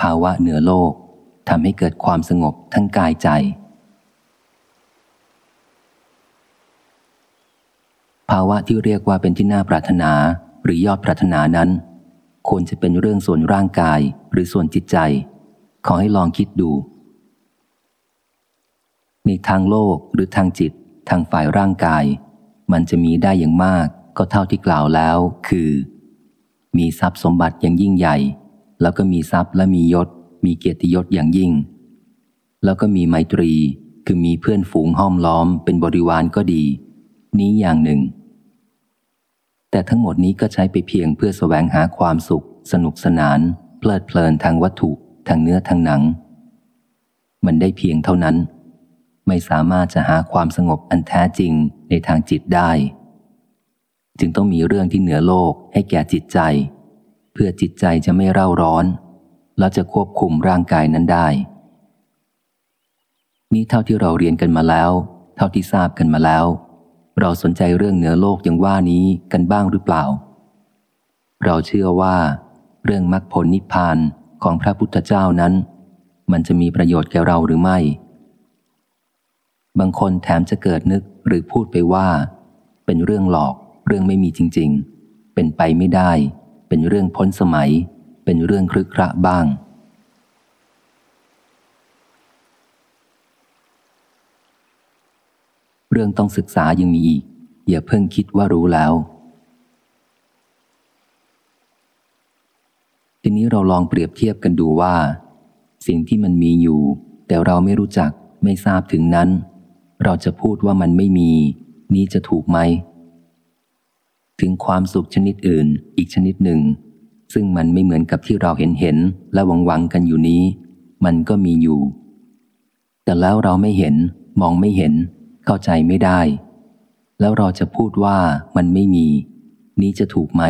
ภาวะเหนือโลกทำให้เกิดความสงบทั้งกายใจ ภาวะที่เรียกว่าเป็นที่น่าปรารถนาหรือยอดปรารถนานั้น ควรจะเป็นเรื่องส่วนร่างกายหรือส่วนจิตใจ ขอให้ลองคิดดู ในทางโลกหรือทางจิต ทางฝ่ายร่างกาย มันจะมีได้อย่างมากก็เท่าที่กล่าวแล้ว คือ มีทรัพย์สมบัติอย่างยิ่งใหญ่ แล้วก็มีทรัพย์และมียศ มีเกียรติยศอย่างยิ่ง แล้วก็มีไมตรี คือมีเพื่อนฝูงห้อมล้อมเป็นบริวารก็ดี นี้อย่างหนึ่ง แต่ทั้งหมดนี้ก็ใช้ไปเพียงเพื่อสแสวงหาความสุข สนุกสนาน เพลิดเพลินทางวัตถุ ทางเนื้อทางหนัง มันได้เพียงเท่านั้น ไม่สามารถจะหาความสงบอันแท้จริงในทางจิตได้ จึงต้องมีเรื่องที่เหนือโลกให้แก่จิตใจ เพื่อจิตใจจะไม่เร่าร้อน แล้วจะควบคุมร่างกายนั้นได้ นี้เท่าที่เราเรียนกันมาแล้ว เท่าที่ทราบกันมาแล้ว เราสนใจเรื่องเหนือโลกอย่างว่านี้กันบ้างหรือเปล่า เราเชื่อว่า เรื่องมรรคผลนิพพานของพระพุทธเจ้านั้น มันจะมีประโยชน์แก่เราหรือไม่ บางคนแถมจะเกิดนึกหรือพูดไปว่า เป็นเรื่องหลอก เรื่องไม่มีจริง ๆ เป็นไปไม่ได้ เป็นเรื่องพ้นสมัย เป็นเรื่องครึกคระบ้าง เรื่องต้องศึกษายังมีอีก อย่าเพิ่งคิดว่ารู้แล้ว ทีนี้เราลองเปรียบเทียบกันดูว่า สิ่งที่มันมีอยู่ แต่เราไม่รู้จักไม่ทราบถึงนั้น เราจะพูดว่ามันไม่มี นี้จะถูกไหม ถึงความสุขชนิดอื่นอีกชนิดหนึ่ง ซึ่งมันไม่เหมือนกับที่เราเห็นเห็นและหวังหวังกันอยู่นี้ มันก็มีอยู่ แต่แล้วเราไม่เห็น มองไม่เห็น เข้าใจไม่ได้ แล้วเราจะพูดว่ามันไม่มี นี้จะถูกไหม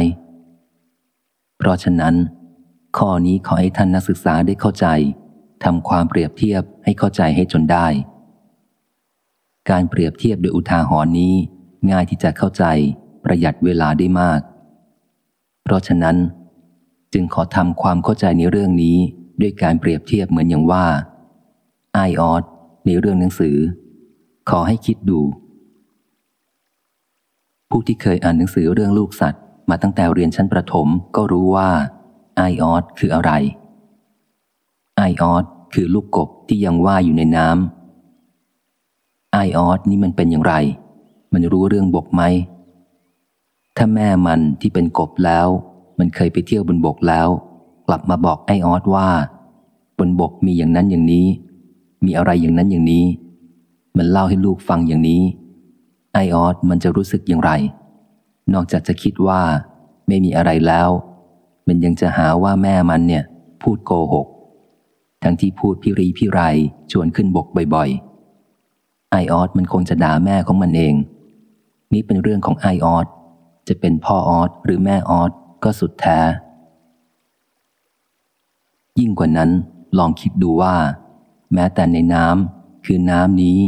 เพราะฉะนั้น ข้อนี้ขอให้ท่านนักศึกษาได้เข้าใจทำความเปรียบเทียบให้เข้าใจให้จนได้ การเปรียบเทียบโดยอุทาหรณ์นี้ ง่ายที่จะเข้าใจ ประหยัดเวลาได้มาก เพราะฉะนั้น จึงขอทำความเข้าใจในเรื่องนี้ด้วยการเปรียบเทียบเหมือนอย่างว่าไอออสในเรื่องหนังสือ ขอให้คิดดู ผู้ที่เคยอ่านหนังสือเรื่องลูกสัตว์ มาตั้งแต่เรียนชั้นประถมก็รู้ว่าไอออสคืออะไรไอออสคือลูกกบที่ยังว่ายอยู่ในน้ำไอออสนี่มันเป็นอย่างไร มันรู้เรื่องบกไหม ถ้าแม่มันที่เป็นกบแล้ว มันเคยไปเที่ยวบนบกแล้ว กลับมาบอกไอออสว่า บนบกมีอย่างนั้นอย่างนี้ มีอะไรอย่างนั้นอย่างนี้ มันเล่าให้ลูกฟังอย่างนี้ ไอออสมันจะรู้สึกอย่างไร นอกจากจะคิดว่าไม่มีอะไรแล้ว มันยังจะหาว่าแม่มันเนี่ย พูดโกหก ทั้งที่พูดพิรีพิไรชวนขึ้นบกบ่อยๆไอออสมันคงจะด่าแม่ของมันเอง นี่เป็นเรื่องของไอออส จะเป็นพ่อออสหรือแม่ออสก็สุดแท้ ยิ่งกว่านั้นลองคิดดูว่า แม้แต่ในน้ำคือน้ำนี้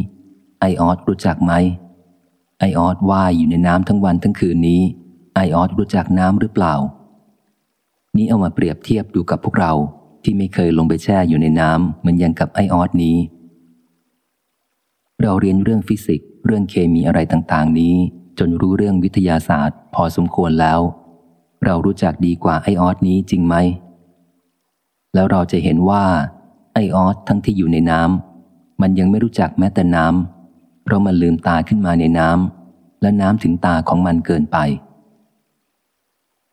ไอออสรู้จักไหม ไอออสว่ายอยู่ในน้ำทั้งวันทั้งคืนนี้ ไอออสรู้จักน้ำหรือเปล่า นี้เอามาเปรียบเทียบดูกับพวกเราที่ไม่เคยลงไปแช่อยู่ในน้ำเหมือนอย่างกับไอออสนี้ เราเรียนเรื่องฟิสิกส์เรื่องเคมีอะไรต่างๆ นี้ จนรู้เรื่องวิทยาศาสตร์ พอสมควรแล้ว เรารู้จักดีกว่าไอออสนี้จริงไหม แล้วเราจะเห็นว่า ไอออสทั้งที่อยู่ในน้ำมันยังไม่รู้จักแม้แต่น้ำเพราะมันลืมตาขึ้นมาในน้ำและน้ำถึงตาของมันเกินไป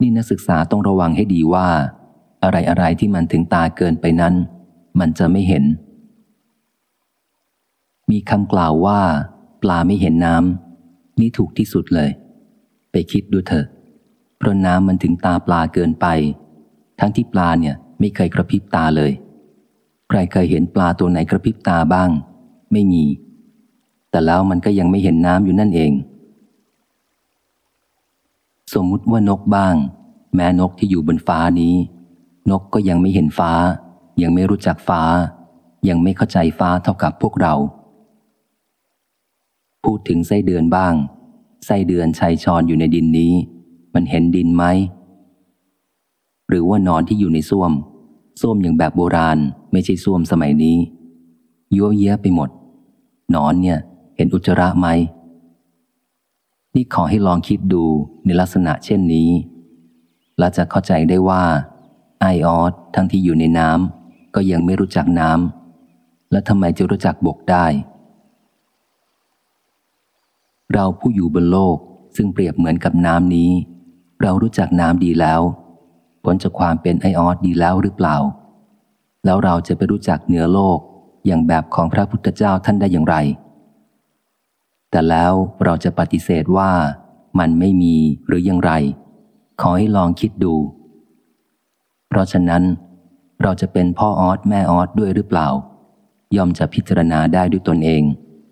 นี่นักศึกษาต้องระวังให้ดีว่า อะไรอะไรที่มันถึงตาเกินไปนั้น มันจะไม่เห็น มีคำกล่าวว่า ปลาไม่เห็นน้ำ นี่ถูกที่สุดเลย ไปคิดดูเถอะ เพราะน้ำมันถึงตาปลาเกินไป ทั้งที่ปลาเนี่ยไม่เคยกระพริบตาเลย ใครเคยเห็นปลาตัวไหนกระพริบตาบ้าง ไม่มี แต่แล้วมันก็ยังไม่เห็นน้ำอยู่นั่นเอง สมมุติว่านกบ้าง แม้นกที่อยู่บนฟ้านี้ นกก็ยังไม่เห็นฟ้า ยังไม่รู้จักฟ้า ยังไม่เข้าใจฟ้าเท่ากับพวกเรา พูดถึงไส้เดือนบ้าง ไส้เดือนชัยชอนอยู่ในดินนี้ มันเห็นดินไหม หรือว่านอนที่อยู่ในส้วม ส้วมอย่างแบบโบราณ ไม่ใช่ส้วมสมัยนี้ยั่วเย้ยไปหมด นอนเนี่ย เห็นอุจจาระไหม นี่ขอให้ลองคิดดูในลักษณะเช่นนี้ และจะเข้าใจได้ว่า ไอออสทั้งที่อยู่ในน้ำก็ยังไม่รู้จักน้ำและทำไมจะรู้จักบกได้ เราผู้อยู่บนโลกซึ่งเปรียบเหมือนกับน้ำนี้ เรารู้จักน้ำดีแล้วพ้นจากความเป็นไอออสดีแล้วหรือเปล่า แล้วเราจะไปรู้จักเหนือโลกอย่างแบบของพระพุทธเจ้าท่านได้อย่างไร แต่แล้วเราจะปฏิเสธว่ามันไม่มีหรืออย่างไร ขอให้ลองคิดดู เพราะฉะนั้น เราจะเป็นพ่อออสแม่ออสด้วยหรือเปล่า ย่อมจะพิจารณาได้ด้วยตนเอง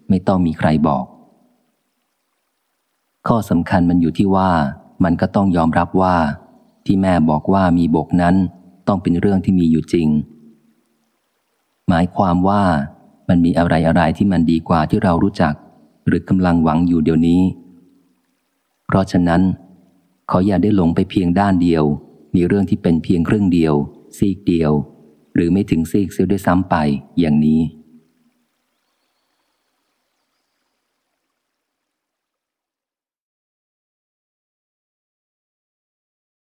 ไม่ต้องมีใครบอก ข้อสำคัญมันอยู่ที่ว่า มันก็ต้องยอมรับว่า ที่แม่บอกว่ามีบกนั้น ต้องเป็นเรื่องที่มีอยู่จริง หมายความว่ามันมีอะไรอะไรที่มันดีกว่าที่เรารู้จัก หรือกำลังหวังอยู่เดี๋ยวนี้ เพราะฉะนั้น ขออย่าได้หลงไปเพียงด้านเดียว มีเรื่องที่เป็นเพียงครึ่งเดียว ซีกเดียว หรือไม่ถึงซีกเสียด้วยซ้ำไปอย่างนี้